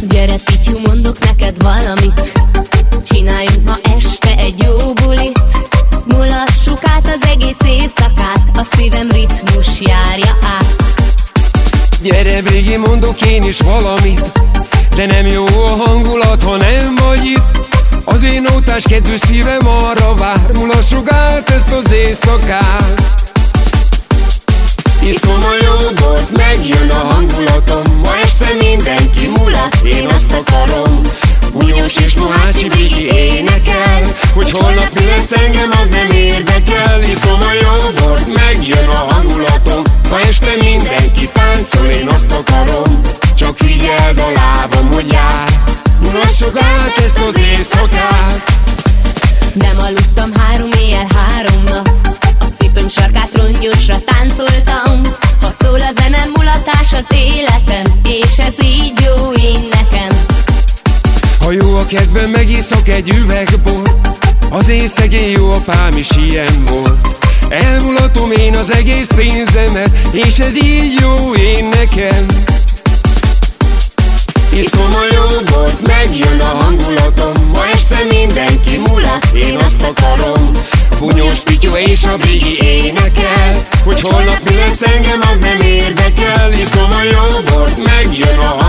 Gyere pityú, mondok neked valamit. Csináljunk ma este egy jó bulit. Mulassuk át az egész éjszakát A szívem ritmus járja át. Gyere Brigi, mondok én is valamit De nem jó a hangulat, ha nem vagy itt. Az én ótás kedvű szívem arra vár Mulassuk át ezt az éjszakát. Iszom a jogot, megjön a hangulatom. Este mindenki mulat, én azt akarom. Bunyós és mohácsi bigi énekel Hogy holnap mi lesz engem, az nem érdekel Iszom a jogot, megjön a hangulatom. Ma este mindenki táncol, én azt akarom. Csak figyeld a lábam, hogy jár. Mulassuk át ezt az éjszakát. Nem aludtam három éjjel, három nap. A cipőm sarkát rongyosra táncoltam. Ha szól a zene, mulatás az életem És ez így jó én nekem. Ha jó a kedvem, megiszok egy üvegbor. Az én szegény jó apám is ilyen volt. Elmulatom én az egész pénzemet És ez így jó én nekem. Iszom a jogot, megjön a hangulatom. Ma este mindenki mulat, én azt akarom. Bunyós Pityu és a Bigi énekel Hogy holnap mi lesz engem, az nem érdekel Iszom a jogot, megjön a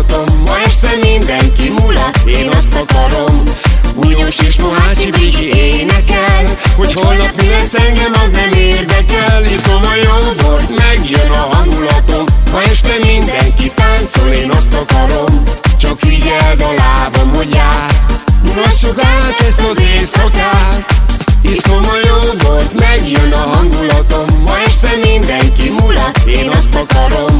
hangulatom Ma este mindenki mulat, én azt akarom. Bunyós és mohácsi bigi énekel Hogy holnap mi lesz engem, az nem érdekel. Iszom a jogot, megjön a hangulatom. Ma este mindenki táncol, én azt akarom. Csak figyeld a lábam, hogy jár. Mulassuk át ezt az éjszakát. Iszom a jogot, megjön a hangulatom. Ma este mindenki mulat, én azt akarom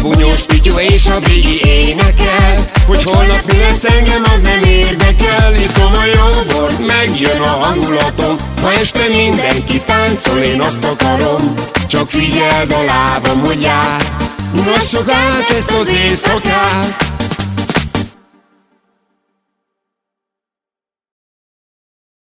Bunyós Pityu és a Bigi énekel. Hogy holnap mi lesz engem, az nem érdekel Iszom a jogot, megjön a hangulatom. Ma este mindenki táncol, én azt akarom. Csak figyeld a lábam, hogy jár. Mulassuk át ezt az éjszakát